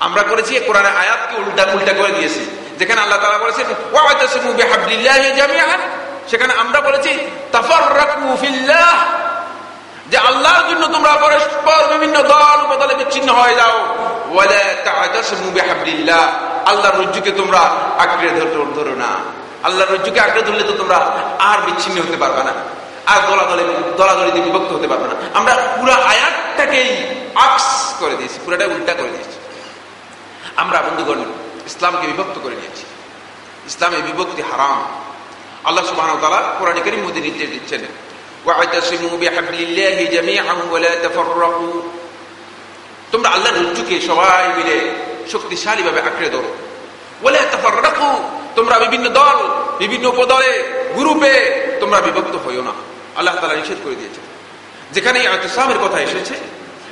আমরা করেছি কোরআনে আয়াতকে উল্টা উল্টা করে দিয়েছি। যেখানে আল্লাহ তালা বলেছেন সেখানে আমরা বলেছি যে আল্লাহর জন্য তোমরা পরস্পর বিভিন্ন দল বদলে বিচ্ছিন্ন হয়ে যাও। আল্লাহর রজ্জুকে তোমরা আঁকড়ে ধরো না। আল্লাহর রজ্জুকে আঁকড়ে ধরলে তো তোমরা আর বিচ্ছিন্ন হতে পারবে না। আর দলাদলে, দলাদলিতে বিভক্ত হতে পারবে না। আমরা পুরো আয়াতটাকেই আক্স করে দিয়েছি পুরাটা উল্টা করে দিয়েছি। আমরা বন্ধুগণ ইসলামকে বিভক্ত করে নিয়েছি। ইসলামে বিভক্তি হারাম। আল্লাহ সুবাহ তালা কোরআন করিম মোদী নির্দেশ দিচ্ছেন তোমরা আল্লাহর রজ্জুকে সবাই মিলে শক্তিশালী ভাবে আঁকড়ে ধরো। বলে তোমরা বিভিন্ন দল, বিভিন্ন উপদলে, গ্রুপে তোমরা বিভক্ত হইও না। আল্লাহ তালা নিষেধ করে দিয়েছে যেখানে আয়তসামের কথা এসেছে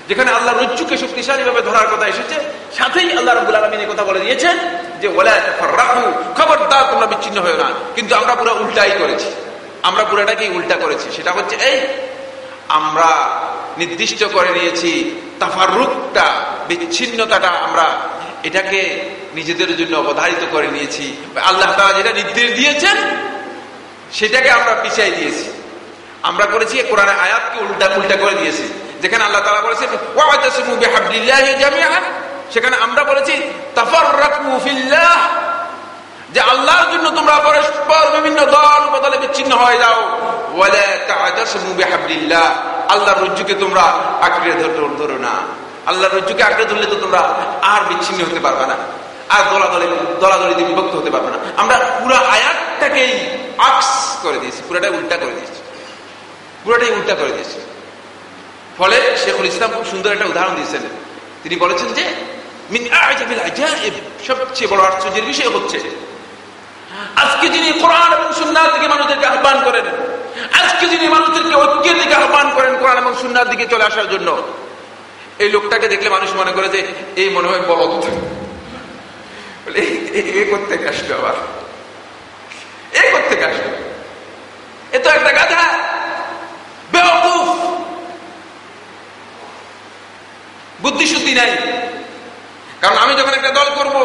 যেখানে আল্লাহ রজ্জুকে শক্তিশালী ভাবে ধরার কথা এসেছে, সাথেই আল্লাহ রবুল আলমিনের কথা বলে দিয়েছেন যে রাহু খবরদার, তোমরা বিচ্ছিন্ন হয়ে না। কিন্তু আমরা পুরো উল্টাই করেছি। আমরা পুরোটাকেই উল্টা করেছি। সেটা হচ্ছে এই, আমরা নির্দিষ্ট করে নিয়েছি তাফারুকটা বিচ্ছিন্নতাটা আমরা এটাকে নিজেদের জন্য অবধারিত করে নিয়েছি। আল্লাহ তালা যেটা নির্দেশ দিয়েছেন, সেটাকে আমরা পিছাই দিয়েছি। আমরা করেছি কোরআনের আয়াতকে উল্টা উল্টা করে দিয়েছি। যেখানে আল্লাহ তালা বলেছেন সেখানে আমরা বলেছি যে আল্লাহর জন্য তোমরা পরস্পর বিভিন্ন দল বদলে বিচ্ছিন্ন হয়ে যাও। আল্লাহর রজ্জুকে তোমরা আঁকড়ে ধরো না। আল্লাহর রজ্জুকে আঁকড়ে ধরলে তো তোমরা আর বিচ্ছিন্ন হতে পারবে না, আর দলাদলে, দলাদলিতে বিভক্ত হতে পারবে না। আমরা পুরো আয়াতটাকেই আক্স করে দিয়েছি, পুরাটাই উল্টা করে দিয়েছি। পুরোটাই উল্টা করে দিয়েছে। ফলে শেখুল ইসলাম খুব সুন্দর একটা উদাহরণ দিয়েছেন। তিনি বলেছেন যে সবচেয়ে বড় আশ্চর্যের বিষয় হচ্ছে, আজকে যিনি কোরআন এবং সুন্নার দিকে মানুষদেরকে আহ্বান করেন, আজকে যিনি মানুষদেরকে ঐক্যের দিকে আহ্বান করেন কোরআন এবং সুন্নার দিকে চলে আসার জন্য, এই লোকটাকে দেখলে মানুষ মনে করে যে, এই মনে হয় বলদ এ করতে আসলো আবার? এ করতে আসলো? এ তো একটা গাধা। বুদ্ধিশুদ্ধি নাই। কারণ আমি যখন একটা দল করব,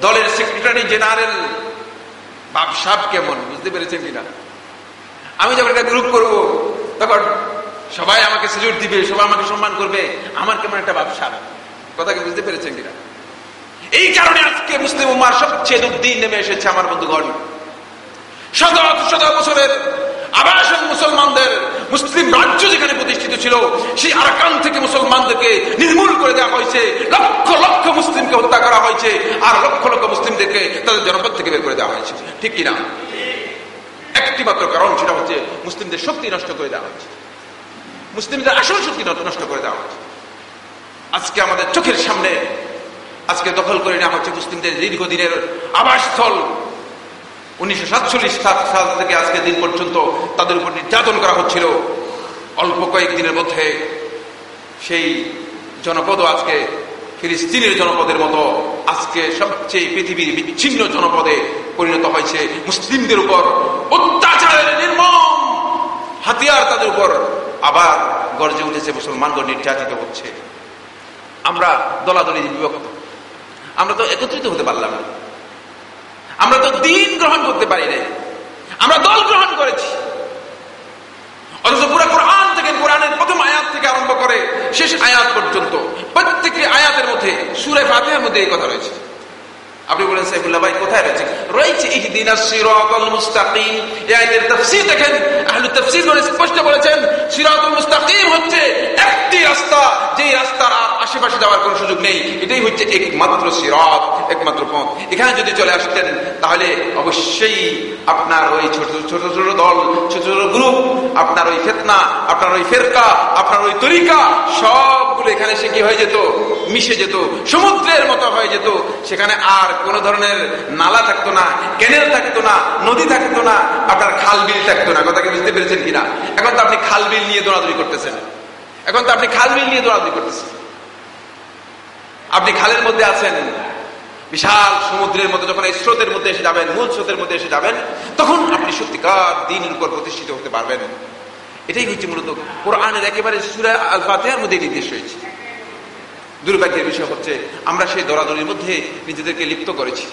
দলের সেক্রেটারি জেনারেল বাপসাপ কেমন, বুঝতে পেরেছেন কিনা? আমি যখন একটা গ্রুপ করব, তখন সবাই আমাকে সুযোগ দিবে, সবাই আমাকে সম্মান করবে, আমার কেমন একটা বাপসাপ কথা কি বুঝতে পেরেছেন কিনা? এই কারণে আজকে মুসলিম উম্মার সবচেয়ে দুর্দিন নেমে এসেছে আমার বন্ধুগণ। শত শত বছরের আবাসন মুসলমানদের মুসলিম রাজ্য যেখানে প্রতিষ্ঠিত ছিল, সেই আরাকান থেকে মুসলমানদেরকে নির্মূল করে দেওয়া হয়েছে। লক্ষ লক্ষ মুসলিমকে হত্যা করা হয়েছে আর লক্ষ লক্ষ মুসলিমদেরকে তাদের জনপদ থেকে বের করে দেওয়া হয়েছে। ঠিক কিনা? একটি মাত্র কারণ, সেটা হচ্ছে মুসলিমদের শক্তি নষ্ট করে দেওয়া হয়েছে। মুসলিমদের আসল শক্তি নষ্ট করে দেওয়া হয়েছে। আজকে আমাদের চোখের সামনে, আজকে দখল করে নেওয়া হচ্ছে মুসলিমদের দীর্ঘদিনের আবাসস্থল। উনিশশো সাতচল্লিশ সাল থেকে আজকে দিন পর্যন্ত তাদের উপর নির্যাতন করা হচ্ছিল। অল্প কয়েকদিনের মধ্যে সেই জনপদও আজকে ফিলিস্তিনের জনপদের মতো আজকে সবচেয়ে পৃথিবীর বিচ্ছিন্ন জনপদে পরিণত হয়েছে। মুসলিমদের উপর অত্যাচারের নির্মম হাতিয়ার তাদের উপর আবার গর্জে উঠেছে, মুসলমানগণ নির্যাতিত হচ্ছে। আমরা দলাদলি বিভক্ত আমরা তো একত্রিত হতে পারলাম না। আমরা তো দিন গ্রহণ করতে পারি নাই। আমরা দল গ্রহণ করেছি। অথচ পুরো কোরআন থেকে, কোরআনের প্রথম আয়াত থেকে আরম্ভ করে শেষ আয়াত পর্যন্ত প্রত্যেকটি আয়াতের মধ্যে সুরে ফাতেহার মধ্যে এই কথা রয়েছে। আপনি বলেন, সাইফুল্লাহ ভাই, কোথায় রয়েছে? রয়েছে ইহদিনা সিরাতাল মুস্তাকিম। আয়াতের তাফসীর দেখেন আহলে তাফসীর করে স্পষ্ট বলেছেন, সিরাতুল মুস্তাকিম হচ্ছে একটি রাস্তা, যেই রাস্তার আশেপাশে যাওয়ার কোনো সুযোগ নেই। এটাই হচ্ছে একমাত্র সিরাত। একমাত্র পথ। এখানে যদি চলে আসতেন, তাহলে অবশ্যই আপনার ওই ছোট ছোট ছোট দল, ছোট ছোট গ্রুপ আপনার ওই ফেতনা, আপনার ওই ফেরকা, আপনার ওই তরিকা, সবগুলো এখানে সে কি হয়ে যেত? মিশে যেত। সমুদ্রের মতো হয়ে যেত। সেখানে আর কোন ধরনের নালা থাকতো না, ক্যানেল থাকতো না, নদী থাকতো না, আপনার খাল বিল থাকতো না। কথা কি বুঝতে পেরেছেন কিনা? এখন তো আপনি খাল বিল নিয়ে দৌড়াদৌড়ি করতেছেন। এখন তো আপনি খাল বিল নিয়ে দৌড়াদৌড়ি করতেছেন। আপনি খালের মধ্যে আছেন। বিশাল সমুদ্রের মধ্যে যখন এই স্রোতের মধ্যে এসে যাবেন, মূল স্রোতের মধ্যে এসে যাবেন, তখন আপনি সত্যিকার দিনের উপর প্রতিষ্ঠিত হতে পারবেন। এটাই হচ্ছে মূলত কোরআনের একেবারে সুরা আল ফাতেহার মধ্যে নির্দেশ হয়েছে দুর্ভাগ্যের বিষয় হচ্ছে, আমরা সেই দরাদরির মধ্যে নিজেদেরকে লিপ্ত করেছি।